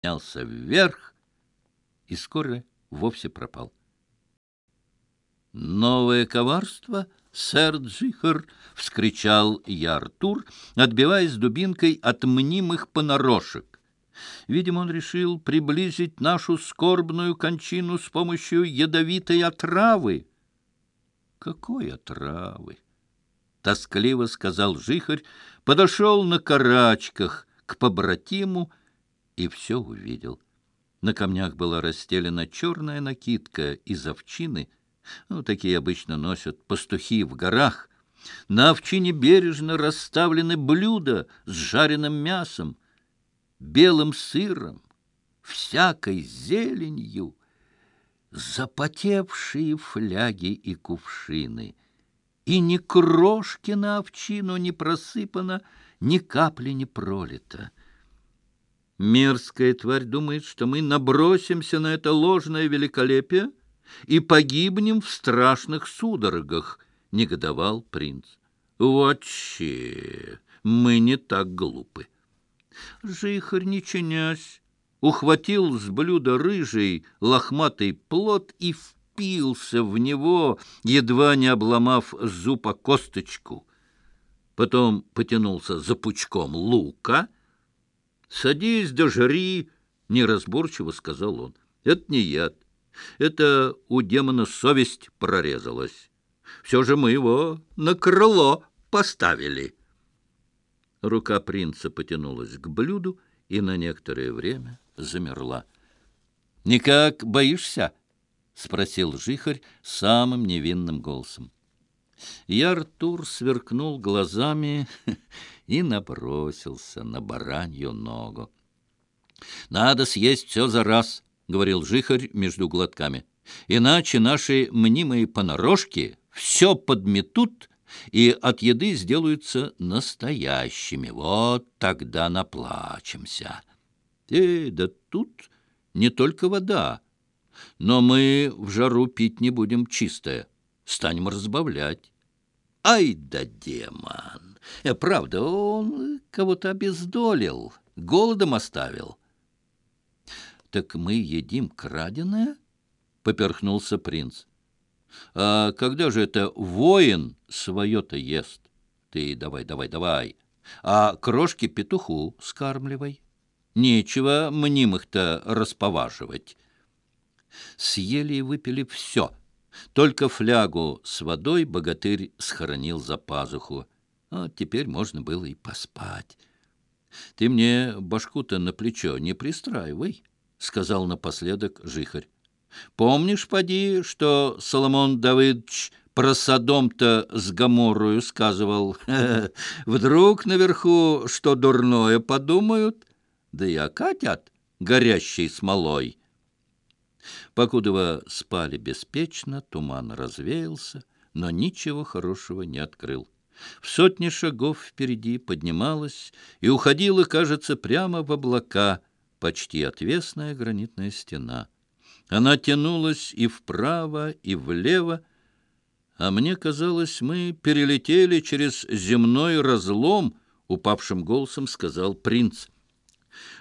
поднялся вверх и скоро вовсе пропал. «Новое коварство, сэр Джихар!» — вскричал я Артур, отбиваясь дубинкой от мнимых понарошек. Видимо, он решил приблизить нашу скорбную кончину с помощью ядовитой отравы. «Какой отравы?» — тоскливо сказал Жихарь, подошел на карачках к побратиму и все увидел. На камнях была расстелена черная накидка из овчины, ну, такие обычно носят пастухи в горах. На овчине бережно расставлены блюда с жареным мясом, белым сыром, всякой зеленью, запотевшие фляги и кувшины. И ни крошки на овчину не просыпано, ни капли не пролито мерзкая тварь думает, что мы набросимся на это ложное великолепие и погибнем в страшных судорогах, — негодовал принц. — Вообще, мы не так глупы. Жихарь, не чинясь, ухватил с блюда рыжий лохматый плод и впился в него, едва не обломав зуба косточку. Потом потянулся за пучком лука — «Садись да жри!» — неразборчиво сказал он. «Это не яд. Это у демона совесть прорезалась. Все же мы его на крыло поставили». Рука принца потянулась к блюду и на некоторое время замерла. «Никак боишься?» — спросил жихарь самым невинным голосом. И Артур сверкнул глазами и набросился на баранью ногу. «Надо съесть все за раз», — говорил жихарь между глотками. «Иначе наши мнимые понарошки все подметут и от еды сделаются настоящими. Вот тогда наплачемся». «Э, да тут не только вода, но мы в жару пить не будем чистое, станем разбавлять». ай да демон! Э, правда, он кого-то обездолил, голодом оставил. «Так мы едим краденое?» — поперхнулся принц. «А когда же это воин свое-то ест? Ты давай, давай, давай, а крошки петуху скармливай. Нечего мнимых-то расповаживать». Съели и выпили все — только флягу с водой богатырь схоронил за пазуху. А теперь можно было и поспать. — Ты мне башку-то на плечо не пристраивай, — сказал напоследок жихарь. — Помнишь, поди, что Соломон Давыдович про Содом-то с Гаморрою сказывал? Вдруг наверху что дурное подумают? Да и окатят горящей смолой. Покудова спали беспечно, туман развеялся, но ничего хорошего не открыл. В сотни шагов впереди поднималась и уходила, кажется, прямо в облака, почти отвесная гранитная стена. Она тянулась и вправо, и влево, а мне казалось, мы перелетели через земной разлом, упавшим голосом сказал принц.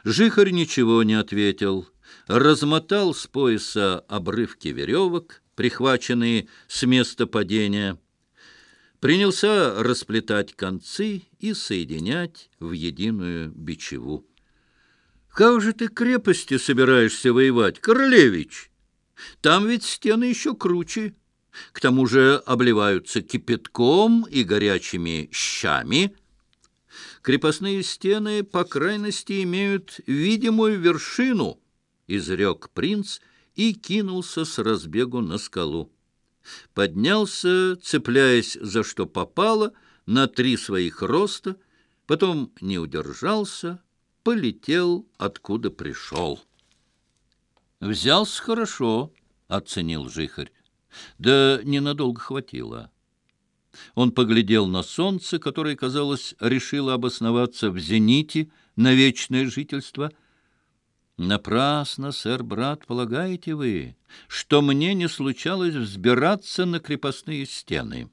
Жихарь ничего не ответил — размотал с пояса обрывки веревок, прихваченные с места падения, принялся расплетать концы и соединять в единую бичеву. «Как же ты крепости собираешься воевать, королевич? Там ведь стены еще круче. К тому же обливаются кипятком и горячими щами». Крепостные стены, по крайности, имеют видимую вершину — изрек принц и кинулся с разбегу на скалу. Поднялся, цепляясь за что попало, на три своих роста, потом не удержался, полетел, откуда пришел. «Взялся хорошо», — оценил жихарь. «Да ненадолго хватило». Он поглядел на солнце, которое, казалось, решило обосноваться в зените на вечное жительство — Напрасно, сэр, брат, полагаете вы, что мне не случалось взбираться на крепостные стены.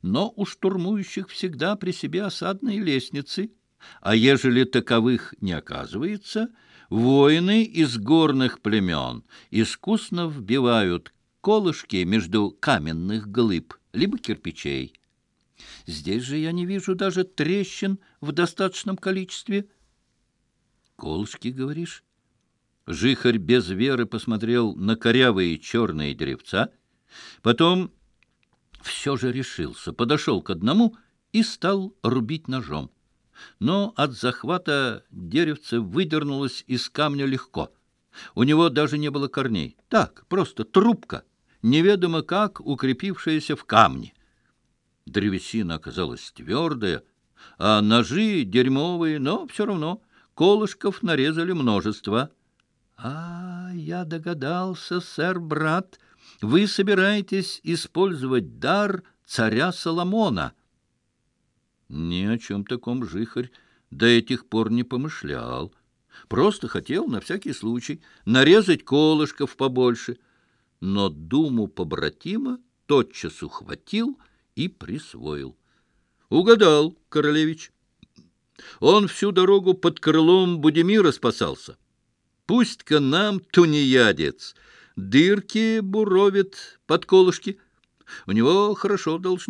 Но у штурмующих всегда при себе осадные лестницы, а ежели таковых не оказывается, Воины из горных племен искусно вбивают колышки между каменных глыб, либо кирпичей. Здесь же я не вижу Жихарь без веры посмотрел на корявые черные деревца, потом все же решился, подошел к одному и стал рубить ножом. Но от захвата деревце выдернулось из камня легко. У него даже не было корней. Так, просто трубка, неведомо как укрепившаяся в камне. Древесина оказалась твердая, а ножи дерьмовые, но все равно колышков нарезали множество — а, я догадался, сэр, брат, вы собираетесь использовать дар царя Соломона. Ни о чем таком жихарь до этих пор не помышлял. Просто хотел, на всякий случай, нарезать колышков побольше. Но думу побратима тотчас ухватил и присвоил. Угадал, королевич. Он всю дорогу под крылом Будимира спасался. Пусть-ка нам, тунеядец, дырки буровит под колышки. У него хорошо должно